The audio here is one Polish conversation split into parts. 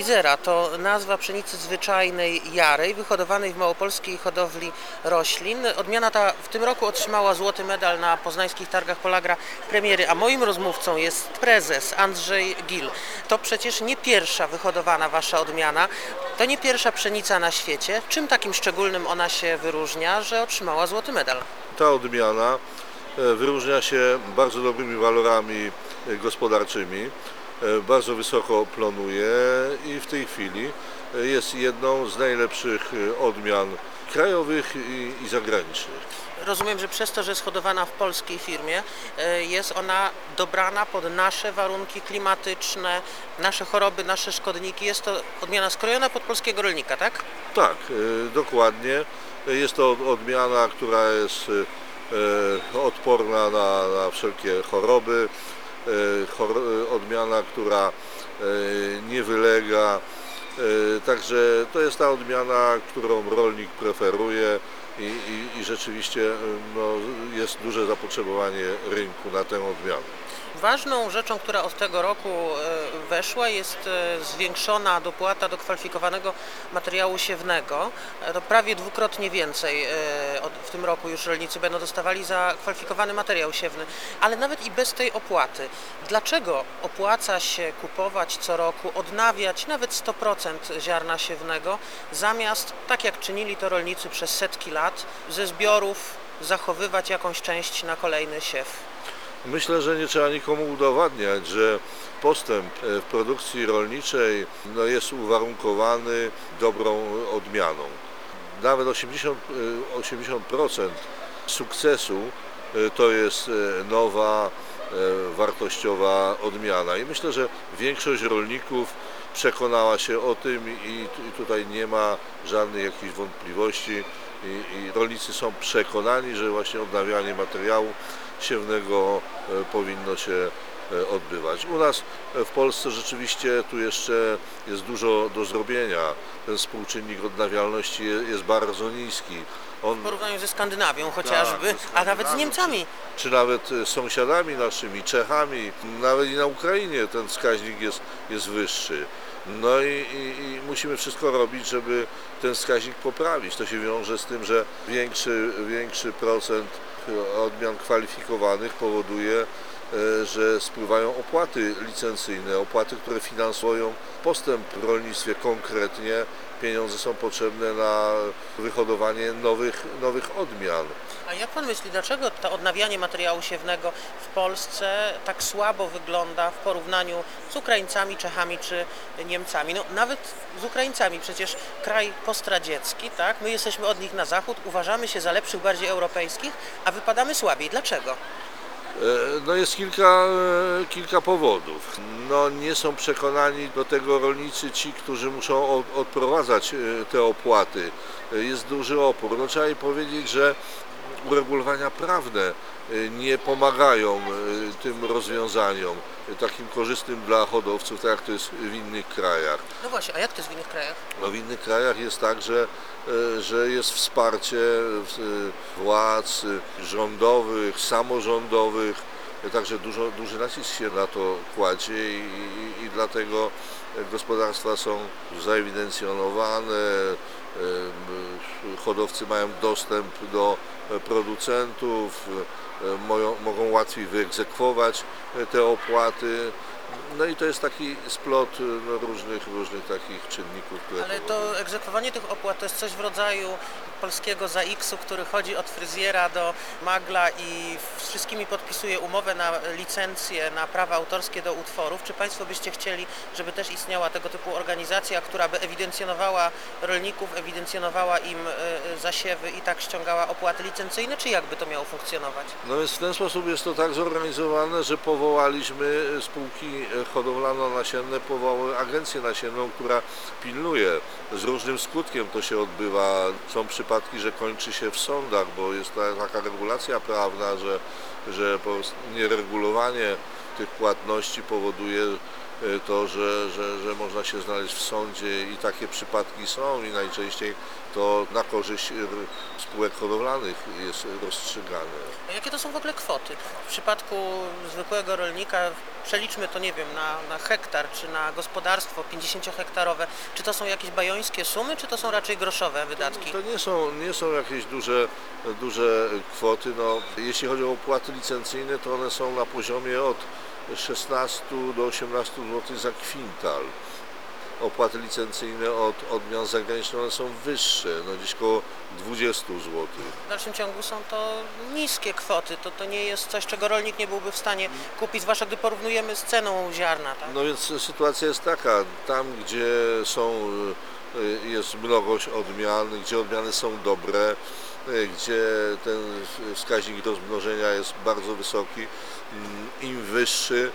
Izera to nazwa pszenicy zwyczajnej jarej, wyhodowanej w małopolskiej hodowli roślin. Odmiana ta w tym roku otrzymała złoty medal na poznańskich targach Polagra premiery, a moim rozmówcą jest prezes Andrzej Gil. To przecież nie pierwsza wyhodowana wasza odmiana, to nie pierwsza pszenica na świecie. Czym takim szczególnym ona się wyróżnia, że otrzymała złoty medal? Ta odmiana e, wyróżnia się bardzo dobrymi walorami e, gospodarczymi, bardzo wysoko plonuje i w tej chwili e, jest jedną z najlepszych e, odmian krajowych i, zagranicznych. Rozumiem, że przez to, że jest hodowana w polskiej firmie, e, jest ona dobrana pod nasze warunki klimatyczne, nasze choroby, nasze szkodniki. Jest to odmiana skrojona pod polskiego rolnika, tak? Tak, e, dokładnie. Jest to odmiana, która jest e, odporna na, na wszelkie choroby, e, chor- e, odmiana, która e, nie wylega. E, Także to jest ta odmiana, którą rolnik preferuje i, i, i rzeczywiście e, no, jest duże zapotrzebowanie rynku na tę odmianę. Ważną rzeczą, która od tego roku e, weszła, jest e, zwiększona dopłata do kwalifikowanego materiału siewnego. E, To prawie dwukrotnie więcej w tym roku już rolnicy będą dostawali za kwalifikowany materiał siewny. Ale nawet i bez tej opłaty, dlaczego opłaca się kupować co roku, odnawiać nawet 100% ziarna siewnego, zamiast, tak jak czynili to rolnicy przez setki lat, ze zbiorów zachowywać jakąś część na kolejny siew? Myślę, że nie trzeba nikomu udowadniać, że postęp e, w produkcji rolniczej no, jest uwarunkowany dobrą odmianą. Nawet 80%, e, 80% sukcesu e, to jest e, nowa, e, wartościowa odmiana. I myślę, że większość rolników przekonała się o tym i tutaj nie ma żadnych jakichś wątpliwości. I, I rolnicy są przekonani, że właśnie odnawianie materiału siewnego e, powinno się e, odbywać. U nas e, w Polsce rzeczywiście tu jeszcze jest dużo do zrobienia. Ten współczynnik odnawialności je- jest bardzo niski. On, W porównaniu ze Skandynawią chociażby, ze a nawet z Niemcami. czy nawet e, sąsiadami naszymi, Czechami, nawet i na Ukrainie ten wskaźnik jest, jest wyższy. No i, i, i musimy wszystko robić, żeby ten wskaźnik poprawić. To się wiąże z tym, że większy, większy procent odmian kwalifikowanych powoduje, e, że spływają opłaty licencyjne, opłaty, które finansują postęp w rolnictwie konkretnie. Pieniądze są potrzebne na wyhodowanie nowych, nowych odmian. A jak pan myśli, dlaczego to odnawianie materiału siewnego w Polsce tak słabo wygląda w porównaniu z Ukraińcami, Czechami czy Niemcami? No nawet z Ukraińcami, przecież kraj postradziecki, tak? My jesteśmy od nich na zachód, uważamy się za lepszych, bardziej europejskich, a wypadamy słabiej. Dlaczego? E, No jest kilka, e, kilka powodów. No nie są przekonani do tego rolnicy ci, którzy muszą od, odprowadzać e, te opłaty. Jest duży opór. No trzeba im powiedzieć, że uregulowania prawne e, nie pomagają e, tym rozwiązaniom e, takim korzystnym dla hodowców, tak jak to jest w innych krajach. No właśnie, a jak to jest w innych krajach? No w innych krajach jest tak, że, że jest wsparcie władz rządowych, samorządowych, także dużo, duży nacisk się na to kładzie i, i, i dlatego gospodarstwa są zaewidencjonowane, hodowcy mają dostęp do producentów, e, mogą łatwiej wyegzekwować e, te opłaty. No i to jest taki splot e, no, różnych, różnych takich czynników, które Ale to egzekwowanie tych opłat to jest coś w rodzaju polskiego ZAX-u, który chodzi od fryzjera do magla i z wszystkimi podpisuje umowę na licencję, na prawa autorskie do utworów. Czy Państwo byście chcieli, żeby też istniała tego typu organizacja, która by ewidencjonowała rolników, ewidencjonowała im e, e, zasiewy i tak ściągała opłaty licencyjne, czy jak by to miało funkcjonować? No więc w ten sposób jest to tak zorganizowane, że powołaliśmy spółki hodowlano-nasienne, powołały agencję nasienną, która pilnuje. Z różnym skutkiem to się odbywa. Są przypadki, że kończy się w sądach, bo jest ta, taka regulacja prawna, że, że nieregulowanie tych płatności powoduje, e, to, że, że, że można się znaleźć w sądzie i takie przypadki są i najczęściej to na korzyść e, spółek hodowlanych jest rozstrzygane. A Jakie to są w ogóle kwoty? W przypadku zwykłego rolnika przeliczmy to, nie wiem, na, na hektar czy na gospodarstwo 50-hektarowe. Czy to są jakieś bajońskie sumy, czy to są raczej groszowe wydatki? To nie są, nie są jakieś duże, duże kwoty. No, jeśli chodzi o opłaty licencyjne, to one są na poziomie od 16 do 18 zł za kwintal. Opłaty licencyjne od odmian zagranicznych one są wyższe, no gdzieś koło 20 zł. W dalszym ciągu są to niskie kwoty. To, to nie jest coś, czego rolnik nie byłby w stanie kupić, zwłaszcza gdy porównujemy z ceną ziarna. Tak? No więc sytuacja jest taka, tam gdzie są, y, jest mnogość odmian, gdzie odmiany są dobre, y, gdzie ten wskaźnik rozmnożenia jest bardzo wysoki, mm, im wyższy,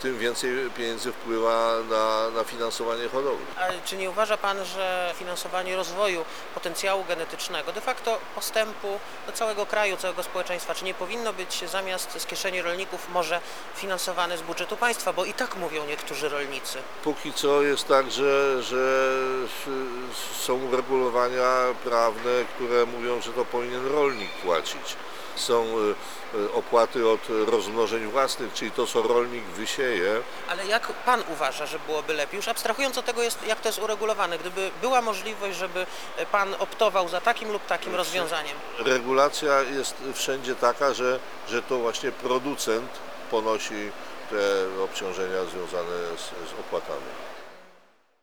tym więcej pieniędzy wpływa na, na finansowanie hodowli. Ale czy nie uważa Pan, że finansowanie rozwoju potencjału genetycznego, de facto postępu do całego kraju, całego społeczeństwa, czy nie powinno być zamiast z kieszeni rolników może finansowane z budżetu państwa, bo i tak mówią niektórzy rolnicy. Póki co jest tak, że, że są uregulowania prawne, które mówią, że to powinien rolnik płacić. Są y, y, opłaty od rozmnożeń własnych, czyli to, co rolnik wysieje. Ale jak Pan uważa, że byłoby lepiej? Już abstrahując od tego, jest, jak to jest uregulowane, gdyby była możliwość, żeby Pan optował za takim lub takim rozwiązaniem. Regulacja jest wszędzie taka, że, że to właśnie producent ponosi te obciążenia związane z, z opłatami.